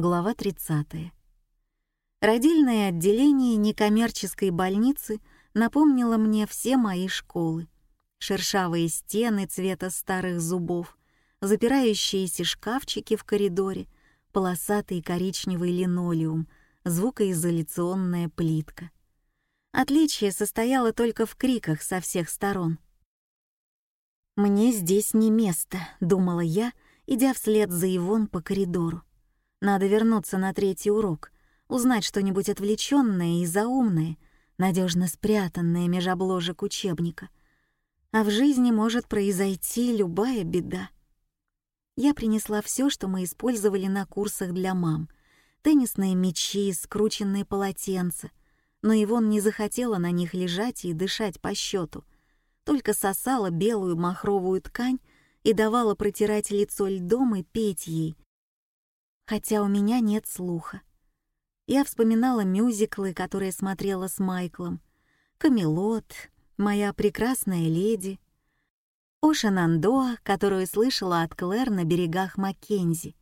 Глава 30. Родильное отделение некоммерческой больницы напомнило мне все мои школы. Шершавые стены цвета старых зубов, запирающиеся шкафчики в коридоре, полосатый коричневый линолеум, звукоизоляционная плитка. Отличие состояло только в криках со всех сторон. «Мне здесь не место», — думала я, идя вслед за Ивон по коридору. «Надо вернуться на третий урок, узнать что-нибудь отвлеченное и заумное, надежно спрятанное меж обложек учебника. А в жизни может произойти любая беда. Я принесла все, что мы использовали на курсах для мам. Теннисные мячи, скрученные полотенца. Но Ивон не захотела на них лежать и дышать по счету, только сосала белую махровую ткань и давала протирать лицо льдом и петь ей, хотя у меня нет слуха. Я вспоминала мюзиклы, которые смотрела с Майклом. «Камелот», «Моя прекрасная леди», «Ошанандоа», которую слышала от Клэр на берегах Маккензи.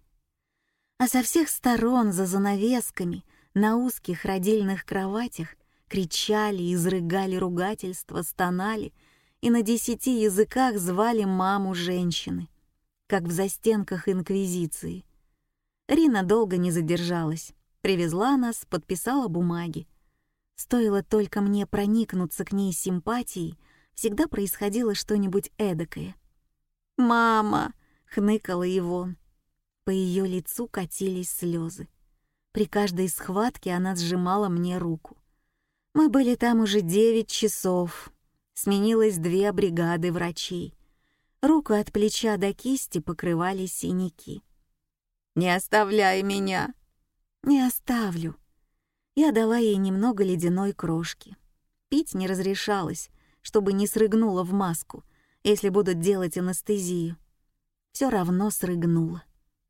А со всех сторон, за занавесками, на узких родильных кроватях, кричали, изрыгали ругательства, стонали и на десяти языках звали маму женщины, как в застенках Инквизиции. Рина долго не задержалась. Привезла нас, подписала бумаги. Стоило только мне проникнуться к ней симпатией, всегда происходило что-нибудь эдакое. «Мама!» — хныкала Ивон. По ее лицу катились слезы. При каждой схватке она сжимала мне руку. Мы были там уже девять часов. Сменилось две бригады врачей. Руку от плеча до кисти покрывали синяки. «Не оставляй меня!» «Не оставлю». Я дала ей немного ледяной крошки. Пить не разрешалось, чтобы не срыгнула в маску, если будут делать анестезию. Все равно срыгнула.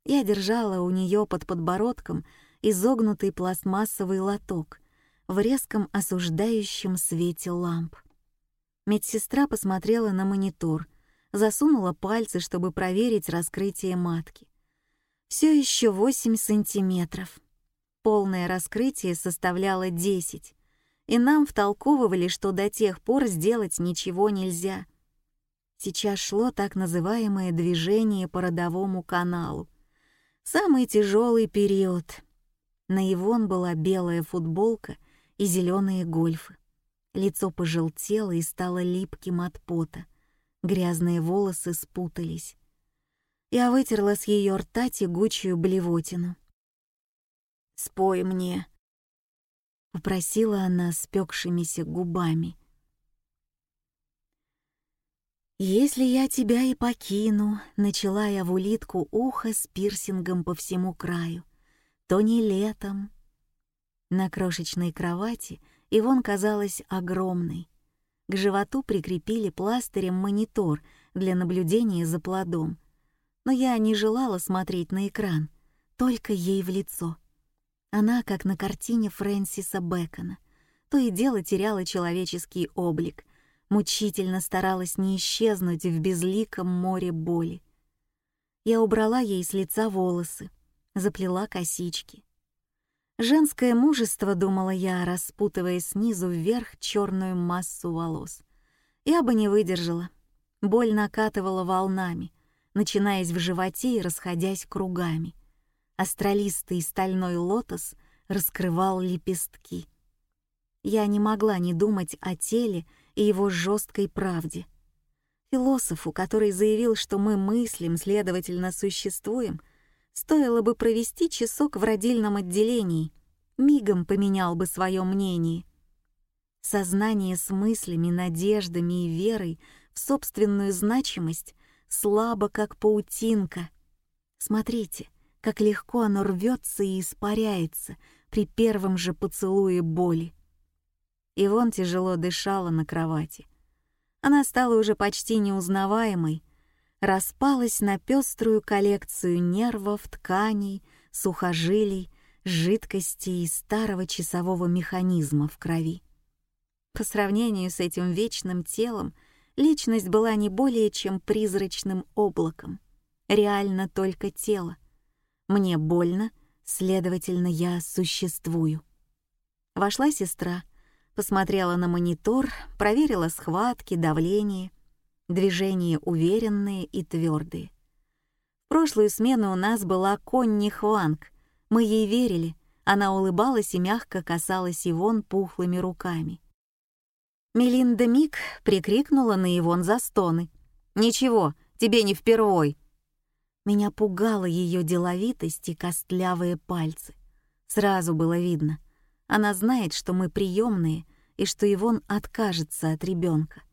Я держала у нее под подбородком изогнутый пластмассовый лоток в резком осуждающем свете ламп. Медсестра посмотрела на монитор, засунула пальцы, чтобы проверить раскрытие матки. Все еще 8 сантиметров полное раскрытие составляло 10, и нам втолковывали, что до тех пор сделать ничего нельзя. Сейчас шло так называемое движение по родовому каналу. Самый тяжелый период. На Ивон была белая футболка и зеленые гольфы. Лицо пожелтело и стало липким от пота. Грязные волосы спутались. Я вытерла с ее рта тягучую блевотину. Спой мне», — попросила она спекшимися губами. «Если я тебя и покину», — начала я в улитку ухо с пирсингом по всему краю, «то не летом». На крошечной кровати Ивон казалась огромной. К животу прикрепили пластырем монитор для наблюдения за плодом. Но я не желала смотреть на экран, только ей в лицо — она, как на картине Фрэнсиса Бэкона, то и дело теряла человеческий облик, мучительно старалась не исчезнуть в безликом море боли. Я убрала ей с лица волосы, заплела косички. Женское мужество, думала я, распутывая снизу вверх черную массу волос. Я бы не выдержала. Боль накатывала волнами, начинаясь в животе и расходясь кругами астралистый стальной лотос раскрывал лепестки. Я не могла не думать о теле и его жесткой правде. Философу, который заявил, что мы мыслим, следовательно, существуем, стоило бы провести часок в родильном отделении, мигом поменял бы свое мнение. Сознание с мыслями, надеждами и верой в собственную значимость слабо, как паутинка. Смотрите — как легко оно рвется и испаряется при первом же поцелуе боли. Ивон тяжело дышала на кровати. Она стала уже почти неузнаваемой, распалась на пеструю коллекцию нервов, тканей, сухожилий, жидкостей и старого часового механизма в крови. По сравнению с этим вечным телом, личность была не более чем призрачным облаком. Реально только тело — мне больно, Следовательно, я существую. Вошла сестра, посмотрела на монитор, проверила схватки, давление, движения уверенные и твердые. В прошлую смену у нас была Конни Хванг. Мы ей верили. Она улыбалась и мягко касалась Ивон пухлыми руками. Мелинда Мик прикрикнула на Ивон за стоны. «Ничего, тебе не впервой!» Меня пугала ее деловитость и костлявые пальцы. Сразу было видно. Она знает, что мы приемные и что Ивон откажется от ребенка.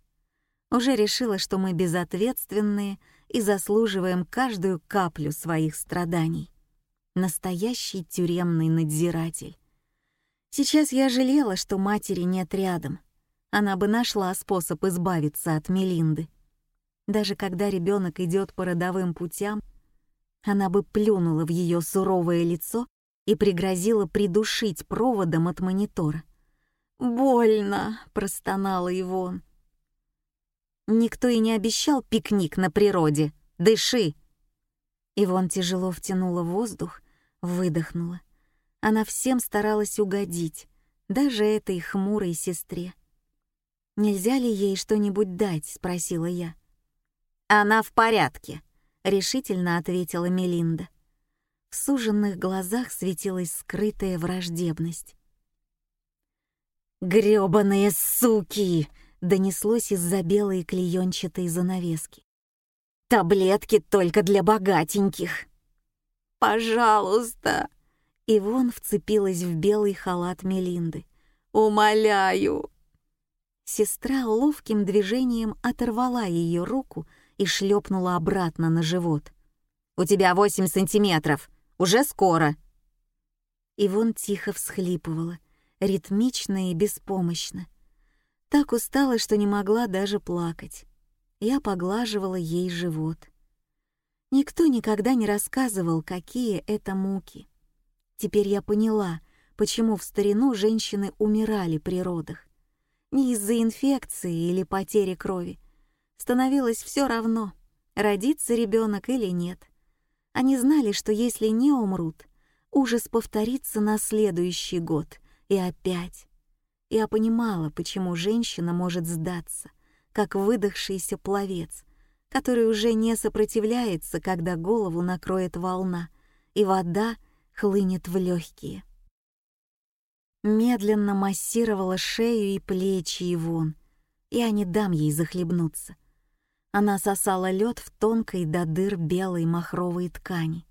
Уже решила, что мы безответственные и заслуживаем каждую каплю своих страданий. Настоящий тюремный надзиратель. Сейчас я жалела, что матери нет рядом. Она бы нашла способ избавиться от Мелинды. Даже когда ребенок идет по родовым путям, она бы плюнула в ее суровое лицо и пригрозила придушить проводом от монитора. «Больно!» — простонала Ивон. «Никто и не обещал пикник на природе. Дыши!» Ивон тяжело втянула воздух, выдохнула. Она всем старалась угодить, даже этой хмурой сестре. «Нельзя ли ей что-нибудь дать?» — спросила я. «Она в порядке», решительно ответила Мелинда. В суженных глазах светилась скрытая враждебность. «Грёбаные суки!» — донеслось из-за белой клеенчатой занавески. «Таблетки только для богатеньких!» «Пожалуйста!» Ивон вцепилась в белый халат Мелинды. «Умоляю!» Сестра ловким движением оторвала ее руку и шлепнула обратно на живот. «У тебя восемь сантиметров! Уже скоро!» Ивон тихо всхлипывала, ритмично и беспомощно. Так устала, что не могла даже плакать. Я поглаживала ей живот. Никто никогда не рассказывал, какие это муки. Теперь я поняла, почему в старину женщины умирали при родах. Не из-за инфекции или потери крови, становилось все равно, родится ребенок или нет. Они знали, что если не умрут, ужас повторится на следующий год и опять. Я понимала, почему женщина может сдаться, как выдохшийся пловец, который уже не сопротивляется, когда голову накроет волна, и вода хлынет в легкие. Медленно массировала шею и плечи Ивон. Я не дам ей захлебнуться. Она сосала лед в тонкой до дыр белой махровой ткани.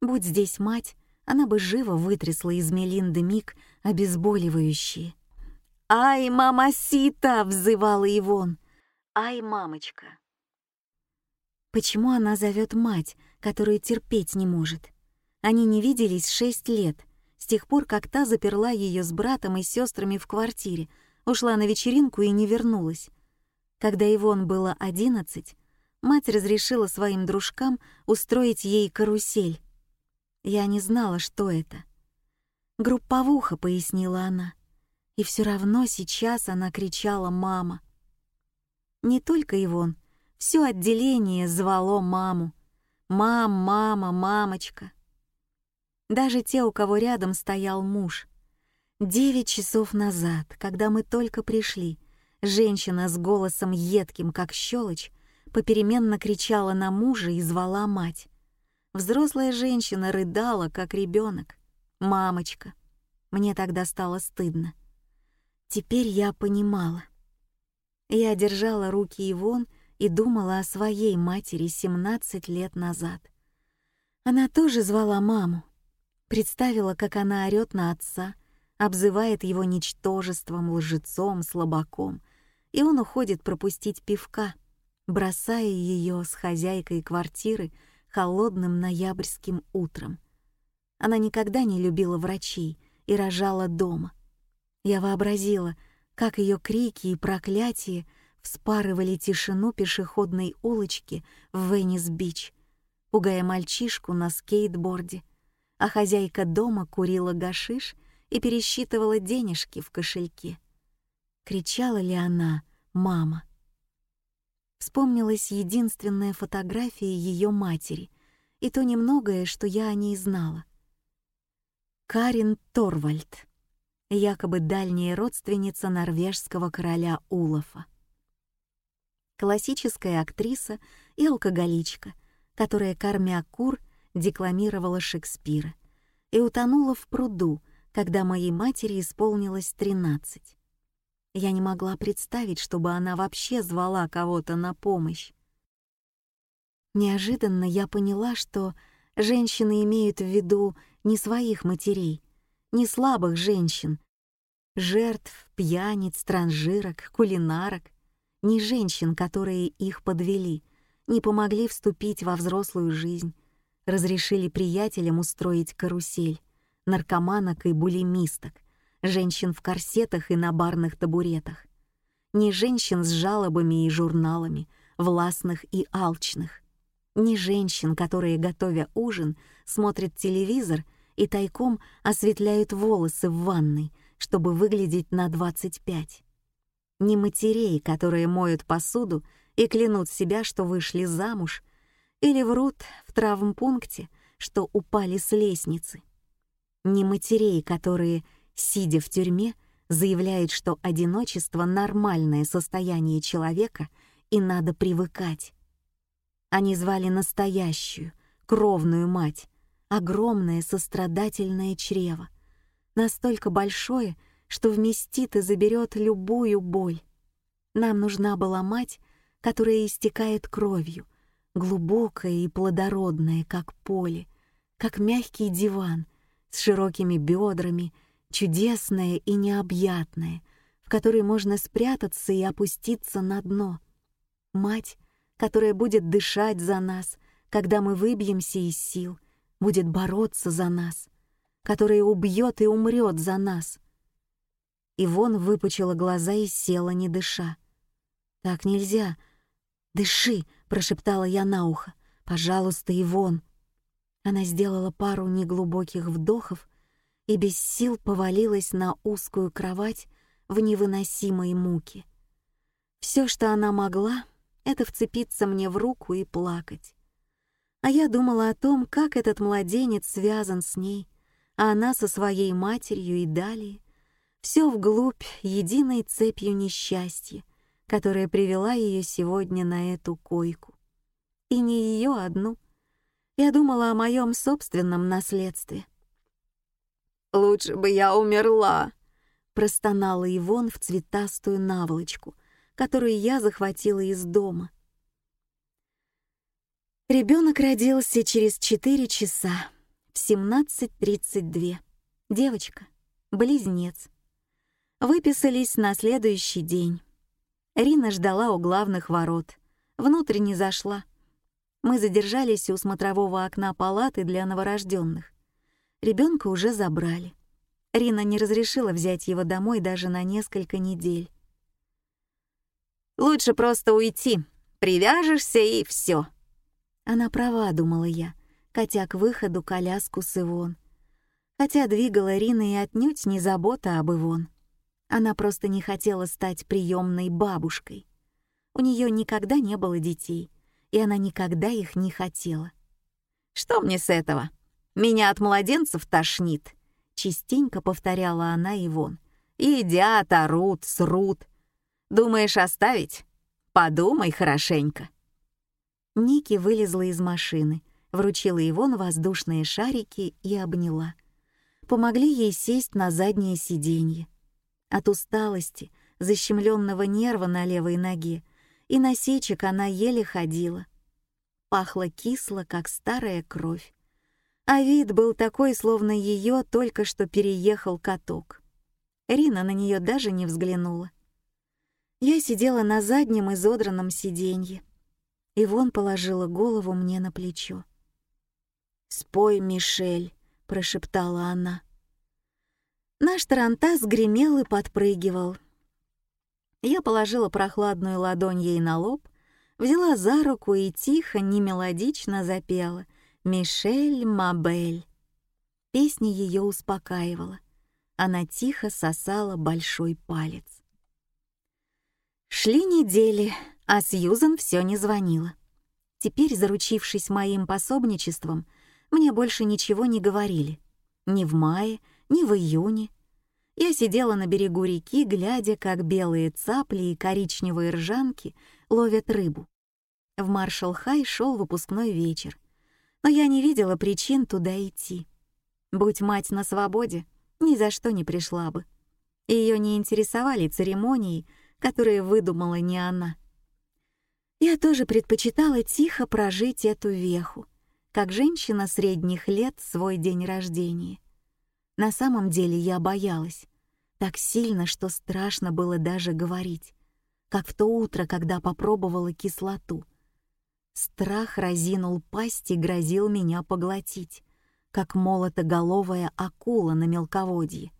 Будь здесь мать, она бы живо вытрясла из Мелинды Мик обезболивающие. «Ай, мамасита!» — взывала Ивон. «Ай, мамочка!» Почему она зовет мать, которую терпеть не может? Они не виделись шесть лет, с тех пор, как та заперла ее с братом и сестрами в квартире, ушла на вечеринку и не вернулась. Когда Ивон было одиннадцать, мать разрешила своим дружкам устроить ей карусель. Я не знала, что это. «Групповуха», — пояснила она. И все равно сейчас она кричала «мама». Не только Ивон, все отделение звало маму. «Мам, мама, мамочка». Даже те, у кого рядом стоял муж. Девять часов назад, когда мы только пришли, Женщина с голосом едким, как щелочь, попеременно кричала на мужа и звала мать. Взрослая женщина рыдала, как ребенок. «Мамочка». Мне тогда стало стыдно. Теперь я понимала. Я держала руки Ивон и думала о своей матери 17 лет назад. Она тоже звала маму. Представила, как она орёт на отца, обзывает его ничтожеством, лжецом, слабаком — и он уходит пропустить пивка, бросая ее с хозяйкой квартиры холодным ноябрьским утром. Она никогда не любила врачей и рожала дома. Я вообразила, как ее крики и проклятия вспарывали тишину пешеходной улочки в Веннис-Бич, пугая мальчишку на скейтборде, а хозяйка дома курила гашиш и пересчитывала денежки в кошельке. Кричала ли она «мама»? Вспомнилась единственная фотография ее матери и то немногое, что я о ней знала. Карин Торвальд, якобы дальняя родственница норвежского короля Улафа. Классическая актриса и алкоголичка, которая, кормя кур, декламировала Шекспира и утонула в пруду, когда моей матери исполнилось 13. Я не могла представить, чтобы она вообще звала кого-то на помощь. Неожиданно я поняла, что женщины имеют в виду не своих матерей, не слабых женщин, жертв, пьяниц, транжирок, кулинарок, не женщин, которые их подвели, не помогли вступить во взрослую жизнь, разрешили приятелям устроить карусель, наркоманок и булимисток, женщин в корсетах и на барных табуретах, не женщин с жалобами и журналами, властных и алчных, не женщин, которые, готовя ужин, смотрят телевизор и тайком осветляют волосы в ванной, чтобы выглядеть на 25. Не матерей, которые моют посуду и клянут себя, что вышли замуж, или врут в травмпункте, что упали с лестницы. Не матерей, которые, сидя в тюрьме, заявляют, что одиночество — нормальное состояние человека и надо привыкать. Они звали настоящую, кровную мать, огромное сострадательное чрево, настолько большое, что вместит и заберет любую боль. Нам нужна была мать, которая истекает кровью, глубокая и плодородная, как поле, как мягкий диван, с широкими бедрами, чудесная и необъятная, в которой можно спрятаться и опуститься на дно. Мать, которая будет дышать за нас, когда мы выбьемся из сил, будет бороться за нас, которая убьет и умрет за нас. Ивон выпучила глаза и села, не дыша. «Так нельзя. Дыши!» — прошептала я на ухо. «Пожалуйста, Ивон!» Она сделала пару неглубоких вдохов и без сил повалилась на узкую кровать в невыносимой муке. Все, что она могла, — это вцепиться мне в руку и плакать. А я думала о том, как этот младенец связан с ней, а она со своей матерью и далее. Все вглубь единой цепью несчастья, которая привела ее сегодня на эту койку. И не ее одну. Я думала о моем собственном наследстве. «Лучше бы я умерла», — простонала Ивон в цветастую наволочку, которую я захватила из дома. Ребенок родился через 4 часа в 17.32. Девочка, близнец. Выписались на следующий день. Рина ждала у главных ворот. Внутрь не зашла. Мы задержались у смотрового окна палаты для новорожденных. Ребенка уже забрали. Рина не разрешила взять его домой даже на несколько недель. «Лучше просто уйти. Привяжешься и все. Она права, думала я, катя к выходу коляску с Ивон. Хотя двигала Рина и отнюдь не забота об Ивон. Она просто не хотела стать приемной бабушкой. У нее никогда не было детей, и она никогда их не хотела. «Что мне с этого? Меня от младенцев тошнит», — частенько повторяла она Ивон. «Едят, орут, срут. Думаешь оставить? Подумай хорошенько». Ники вылезла из машины, вручила Ивон воздушные шарики и обняла. Помогли ей сесть на заднее сиденье. От усталости, защемленного нерва на левой ноге и насечек она еле ходила. Пахло кисло, как старая кровь. А вид был такой, словно ее только что переехал каток. Рина на нее даже не взглянула. Я сидела на заднем изодранном сиденье, Ивон положила голову мне на плечо. «Спой, Мишель», — прошептала она. Наш тарантас гремел и подпрыгивал. Я положила прохладную ладонь ей на лоб, взяла за руку и тихо, немелодично запела «Мишель Мабель». Песня ее успокаивала. Она тихо сосала большой палец. Шли недели, а Сьюзан все не звонила. Теперь, заручившись моим пособничеством, мне больше ничего не говорили. Ни в мае, ни в июне. Я сидела на берегу реки, глядя, как белые цапли и коричневые ржанки ловят рыбу. В Маршалл-Хай шел выпускной вечер, но я не видела причин туда идти. Будь мать на свободе, ни за что не пришла бы. Ее не интересовали церемонии, которые выдумала не она. Я тоже предпочитала тихо прожить эту веху, как женщина средних лет свой день рождения. На самом деле я боялась. Так сильно, что страшно было даже говорить. Как в то утро, когда попробовала кислоту. Страх разинул пасть и грозил меня поглотить, как молотоголовая акула на мелководье.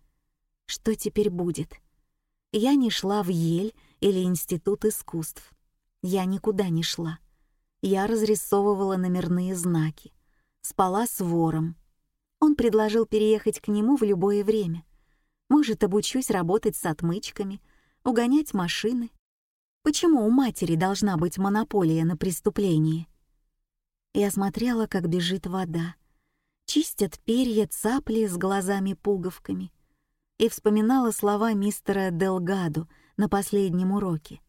Что теперь будет? Я не шла в Ель или Институт искусств. Я никуда не шла. Я разрисовывала номерные знаки. Спала с вором. Он предложил переехать к нему в любое время. Может, обучусь работать с отмычками, угонять машины. Почему у матери должна быть монополия на преступление? Я смотрела, как бежит вода. Чистят перья цапли с глазами-пуговками и вспоминала слова мистера Делгадо на последнем уроке.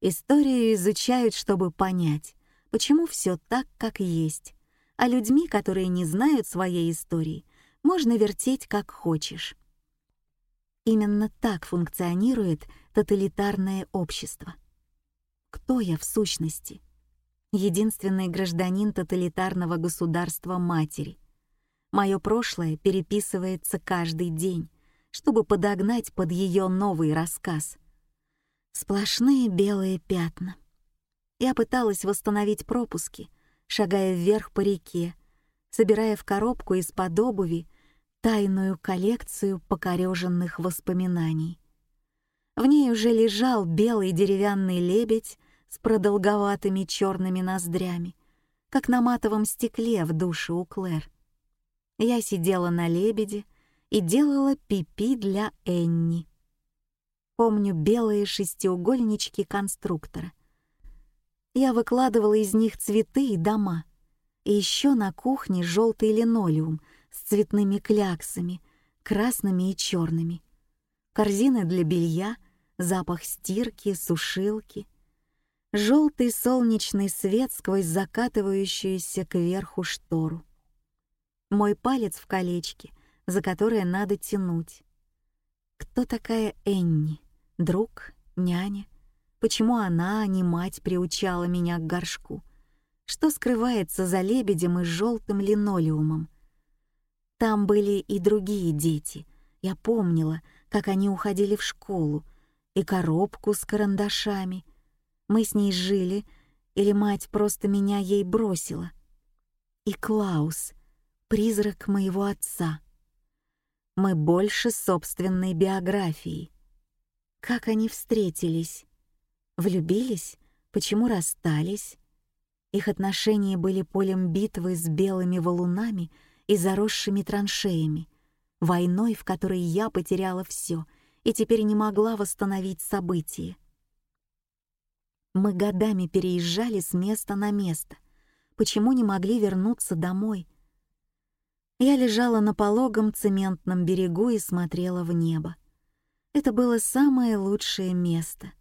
Историю изучают, чтобы понять, почему все так, как есть, а людьми, которые не знают своей истории, можно вертеть как хочешь. Именно так функционирует тоталитарное общество. Кто я в сущности? Единственный гражданин тоталитарного государства матери. Мое прошлое переписывается каждый день, чтобы подогнать под ее новый рассказ. Сплошные белые пятна. Я пыталась восстановить пропуски, шагая вверх по реке, собирая в коробку из-под обуви тайную коллекцию покореженных воспоминаний. В ней уже лежал белый деревянный лебедь с продолговатыми черными ноздрями, как на матовом стекле в душе у Клэр. Я сидела на лебеде, и делала пипи для Энни. Помню белые шестиугольнички конструктора. Я выкладывала из них цветы и дома. И еще на кухне желтый линолеум с цветными кляксами, красными и черными. Корзины для белья, запах стирки, сушилки. Желтый солнечный свет сквозь закатывающуюся кверху штору. Мой палец в колечке, за которое надо тянуть. Кто такая Энни? Друг? Няня? Почему она, а не мать, приучала меня к горшку? Что скрывается за лебедем и желтым линолеумом? Там были и другие дети. Я помнила, как они уходили в школу, и коробку с карандашами. Мы с ней жили, или мать просто меня ей бросила. И Клаус, призрак моего отца — мы больше собственной биографии. Как они встретились? Влюбились? Почему расстались? Их отношения были полем битвы с белыми валунами и заросшими траншеями, войной, в которой я потеряла все и теперь не могла восстановить события. Мы годами переезжали с места на место. Почему не могли вернуться домой? Я лежала на пологом цементном берегу и смотрела в небо. Это было самое лучшее место.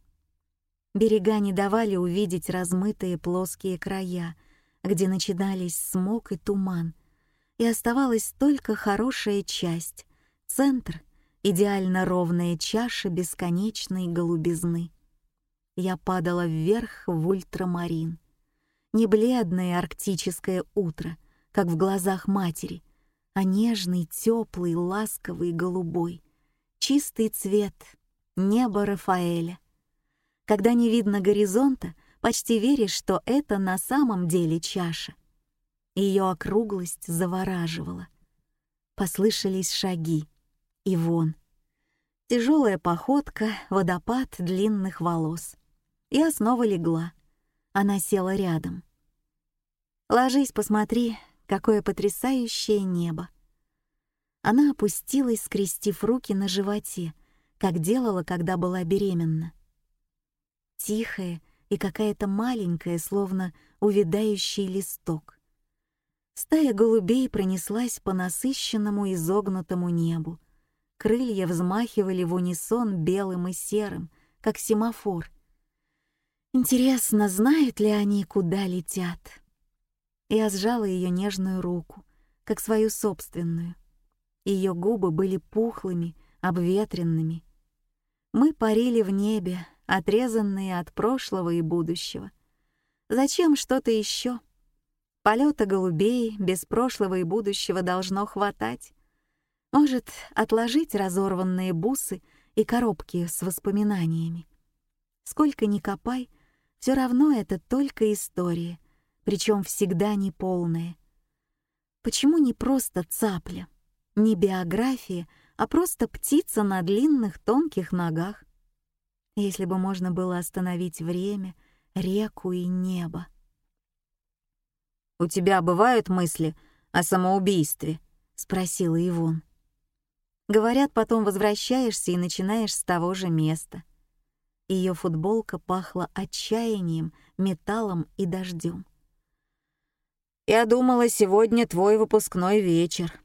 Берега не давали увидеть размытые плоские края, где начинались смог и туман, и оставалась только хорошая часть, центр, идеально ровная чаша бесконечной голубизны. Я падала вверх в ультрамарин. Не бледное арктическое утро, как в глазах матери, а нежный, теплый, ласковый, голубой, чистый цвет, небо Рафаэля. Когда не видно горизонта, почти веришь, что это на самом деле чаша. Ее округлость завораживала. Послышались шаги. И вон. Тяжелая походка, водопад длинных волос. Я снова легла. Она села рядом. «Ложись, посмотри, Какое потрясающее небо! Она опустилась, скрестив руки на животе, как делала, когда была беременна. Тихая и какая-то маленькая, словно увядающий листок. Стая голубей пронеслась по насыщенному изогнутому небу. Крылья взмахивали в унисон белым и серым, как семафор. Интересно, знают ли они, куда летят? Я сжала ее нежную руку, как свою собственную. Ее губы были пухлыми, обветренными. Мы парили в небе, отрезанные от прошлого и будущего. Зачем что-то еще? Полета голубей без прошлого и будущего должно хватать. Может, отложить разорванные бусы и коробки с воспоминаниями. Сколько ни копай, все равно это только история, причем всегда неполная. Почему не просто цапля, не биография, а просто птица на длинных тонких ногах? Если бы можно было остановить время, реку и небо. «У тебя бывают мысли о самоубийстве?» — спросила Ивон. Говорят, потом возвращаешься и начинаешь с того же места. Ее футболка пахла отчаянием, металлом и дождем. «Я думала, сегодня твой выпускной вечер».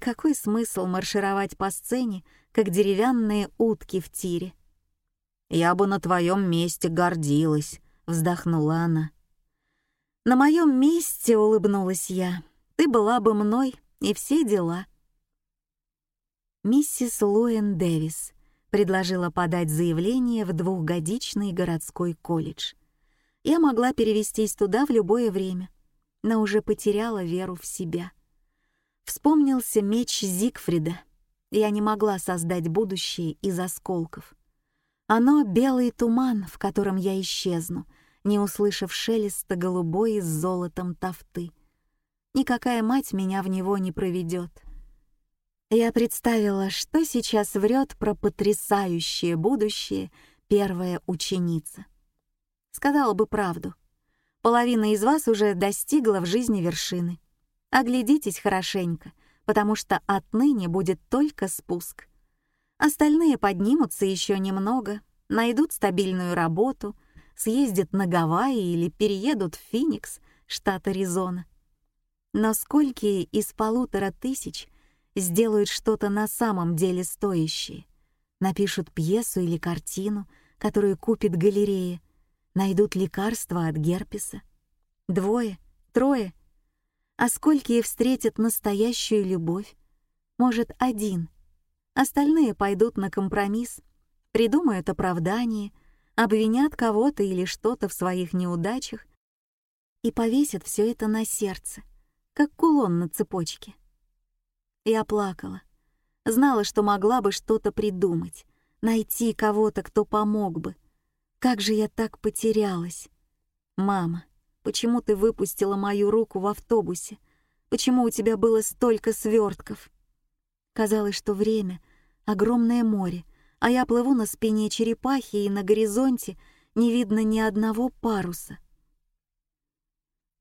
Какой смысл маршировать по сцене, как деревянные утки в тире? «Я бы на твоем месте гордилась», — вздохнула она. «На моем месте», — улыбнулась я, — «ты была бы мной, и все дела». Миссис Луэн Дэвис предложила подать заявление в двухгодичный городской колледж. Я могла перевестись туда в любое время — но уже потеряла веру в себя. Вспомнился меч Зигфрида. Я не могла создать будущее из осколков. Оно — белый туман, в котором я исчезну, не услышав шелеста голубой с золотом тафты. Никакая мать меня в него не проведет. Я представила, что сейчас врет про потрясающее будущее первая ученица. Сказала бы правду. Половина из вас уже достигла в жизни вершины. Оглядитесь хорошенько, потому что отныне будет только спуск. Остальные поднимутся еще немного, найдут стабильную работу, съездят на Гавайи или переедут в Феникс, штат Аризона. Но сколько из полутора тысяч сделают что-то на самом деле стоящее? Напишут пьесу или картину, которую купит галерея, найдут лекарства от герпеса. Двое, трое. А сколькие встретят настоящую любовь? Может, один. Остальные пойдут на компромисс, придумают оправдание, обвинят кого-то или что-то в своих неудачах и повесят все это на сердце, как кулон на цепочке. Я плакала. Знала, что могла бы что-то придумать, найти кого-то, кто помог бы, как же я так потерялась? Мама, почему ты выпустила мою руку в автобусе? Почему у тебя было столько свертков? Казалось, что время — огромное море, а я плыву на спине черепахи, и на горизонте не видно ни одного паруса.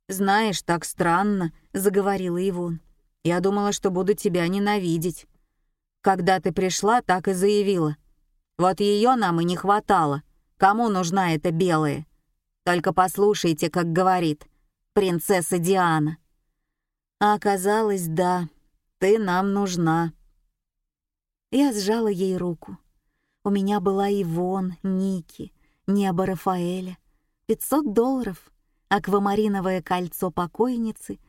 «Знаешь, так странно», — заговорила Ивон. «Я думала, что буду тебя ненавидеть. Когда ты пришла, так и заявила. Вот ее нам и не хватало. Кому нужна эта белая? Только послушайте, как говорит принцесса Диана. А оказалось, да, ты нам нужна. Я сжала ей руку. У меня была Ивон, Ники, небо Рафаэля, 500 долларов, аквамариновое кольцо покойницы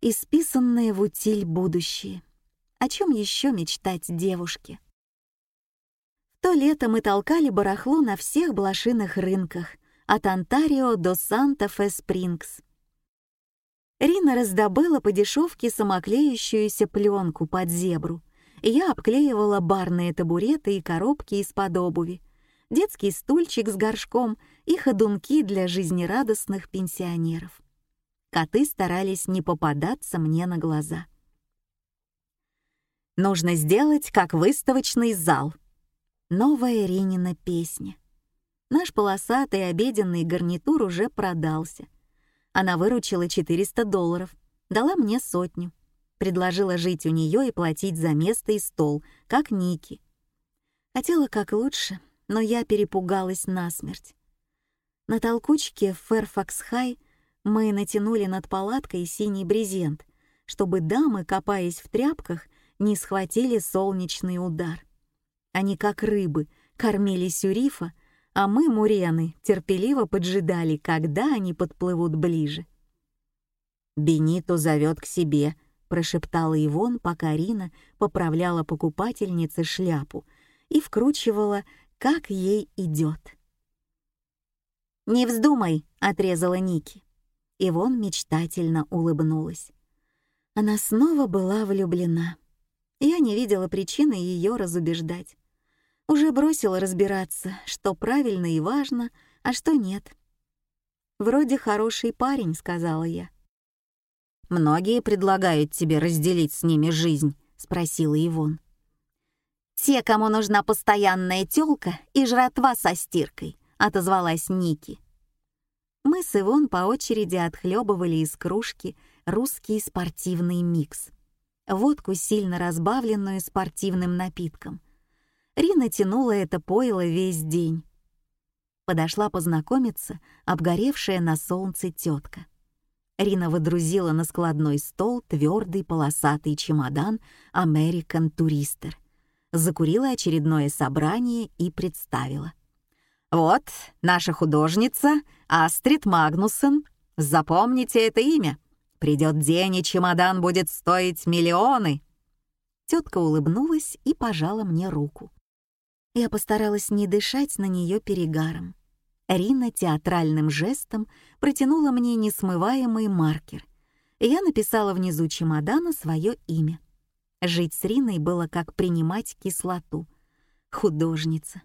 и списанное в утиль будущее. О чем еще мечтать девушке? то лето мы толкали барахло на всех блошиных рынках, от Онтарио до Санта-Фе-Спрингс. Рина раздобыла по дешевке самоклеющуюся пленку под зебру, я обклеивала барные табуреты и коробки из-под обуви, детский стульчик с горшком и ходунки для жизнерадостных пенсионеров. Коты старались не попадаться мне на глаза. «Нужно сделать, как выставочный зал», Новая Ренина песня. Наш полосатый обеденный гарнитур уже продался. Она выручила 400 долларов, дала мне сотню. Предложила жить у нее и платить за место и стол, как Ники. Хотела как лучше, но я перепугалась насмерть. На толкучке Фэрфакс-Хай Мы натянули над палаткой синий брезент, чтобы дамы, копаясь в тряпках, не схватили солнечный удар. Они, как рыбы, кормились у рифа, а мы, мурены, терпеливо поджидали, когда они подплывут ближе. «Бенито зовет к себе», — прошептала Ивон, пока Рина поправляла покупательнице шляпу и вкручивала, как ей идет. «Не вздумай», — отрезала Ники. Ивон мечтательно улыбнулась. Она снова была влюблена. Я не видела причины ее разубеждать. Уже бросила разбираться, что правильно и важно, а что нет. «Вроде хороший парень», — сказала я. «Многие предлагают тебе разделить с ними жизнь», — спросила Ивон. «Те, кому нужна постоянная тёлка и жратва со стиркой», — отозвалась Ники. Мы с Ивон по очереди отхлебывали из кружки русский спортивный микс. Водку, сильно разбавленную спортивным напитком. Рина тянула это пойло весь день. Подошла познакомиться обгоревшая на солнце тетка. Рина выдрузила на складной стол твердый полосатый чемодан American Tourister. Закурила очередное собрание и представила. «Вот наша художница Астрид Магнусон. Запомните это имя. Придет день, и чемодан будет стоить миллионы». Тетка улыбнулась и пожала мне руку. Я постаралась не дышать на нее перегаром. Рина театральным жестом протянула мне несмываемый маркер, я написала внизу чемодана свое имя. Жить с Риной было как принимать кислоту. Художница.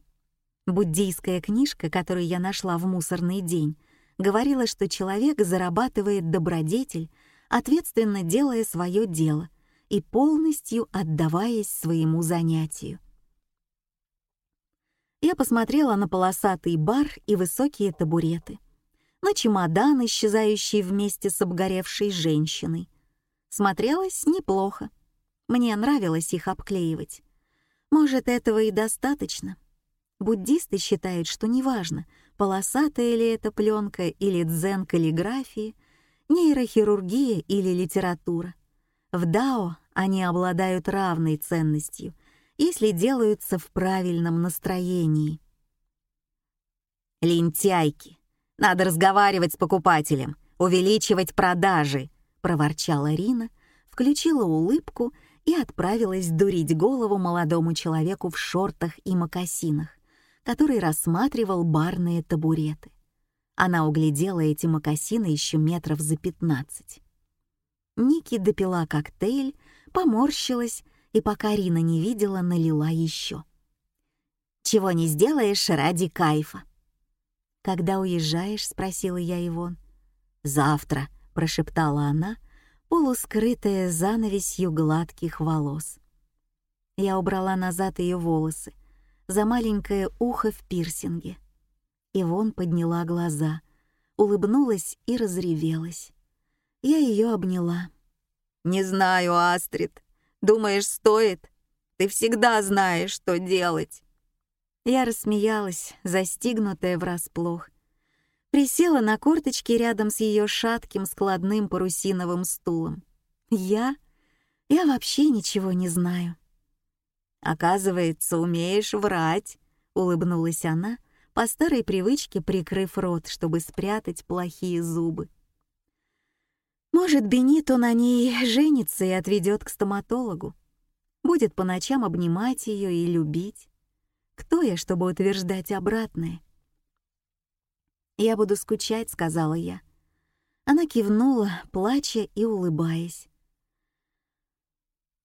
Буддийская книжка, которую я нашла в мусорный день, говорила, что человек зарабатывает добродетель, ответственно делая свое дело и полностью отдаваясь своему занятию. Я посмотрела на полосатый бар и высокие табуреты, на чемодан, исчезающий вместе с обгоревшей женщиной. Смотрелось неплохо. Мне нравилось их обклеивать. Может, этого и достаточно. Буддисты считают, что неважно, полосатая ли это пленка или дзен каллиграфии, нейрохирургия или литература. В Дао они обладают равной ценностью, если делаются в правильном настроении. «Лентяйки! Надо разговаривать с покупателем, увеличивать продажи!» — проворчала Рина, включила улыбку и отправилась дурить голову молодому человеку в шортах и мокасинах который рассматривал барные табуреты. Она углядела эти мокасины еще метров за пятнадцать. Ники допила коктейль, поморщилась и, пока Рина не видела, налила еще. «Чего не сделаешь ради кайфа». «Когда уезжаешь?» — спросила я Ивон. «Завтра», — прошептала она, полускрытая занавесью гладких волос. Я убрала назад ее волосы, за маленькое ухо в пирсинге. Ивон подняла глаза, улыбнулась и разревелась. Я ее обняла. «Не знаю, Астрид. Думаешь, стоит? Ты всегда знаешь, что делать». Я рассмеялась, застигнутая врасплох. Присела на корточки рядом с ее шатким складным парусиновым стулом. «Я? Я вообще ничего не знаю». Оказывается, умеешь врать», — улыбнулась она, по старой привычке прикрыв рот, чтобы спрятать плохие зубы. «Может, Бенито на ней женится и отведет к стоматологу. Будет по ночам обнимать ее и любить. Кто я, чтобы утверждать обратное?» «Я буду скучать», — сказала я. Она кивнула, плача и улыбаясь.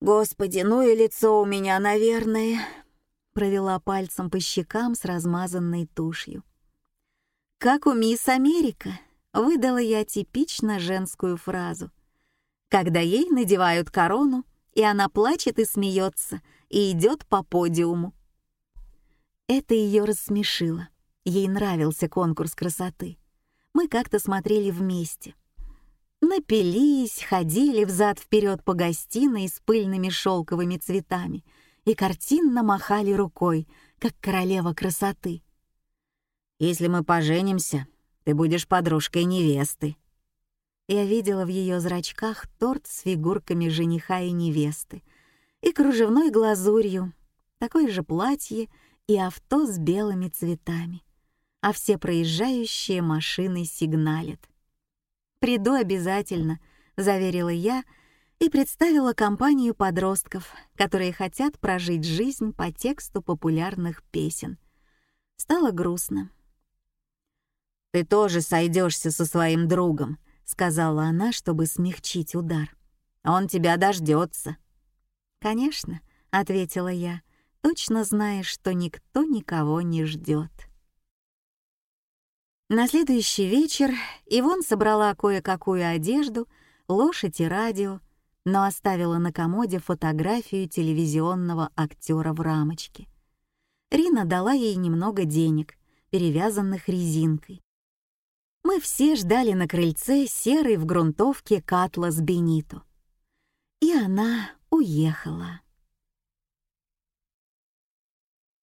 «Господи, ну и лицо у меня, наверное», — провела пальцем по щекам с размазанной тушью. «Как у мисс Америка», — выдала я типично женскую фразу. Когда ей надевают корону, и она плачет и смеется, и идет по подиуму. Это ее рассмешило. Ей нравился конкурс красоты. Мы как-то смотрели вместе. Напились, ходили взад-вперед по гостиной с пыльными шелковыми цветами и картинно махали рукой, как королева красоты. «Если мы поженимся, ты будешь подружкой невесты». Я видела в ее зрачках торт с фигурками жениха и невесты и кружевной глазурью, такое же платье и авто с белыми цветами, а все проезжающие машины сигналят. «Приду обязательно», — заверила я и представила компанию подростков, которые хотят прожить жизнь по тексту популярных песен. Стало грустно. «Ты тоже сойдешься со своим другом», — сказала она, чтобы смягчить удар. «Он тебя дождется. «Конечно», — ответила я, точно зная, что никто никого не ждет. На следующий вечер Ивон собрала кое-какую одежду, лошадь и радио, но оставила на комоде фотографию телевизионного актера в рамочке. Рина дала ей немного денег, перевязанных резинкой. Мы все ждали на крыльце серой в грунтовке Катлас Бенито. И она уехала.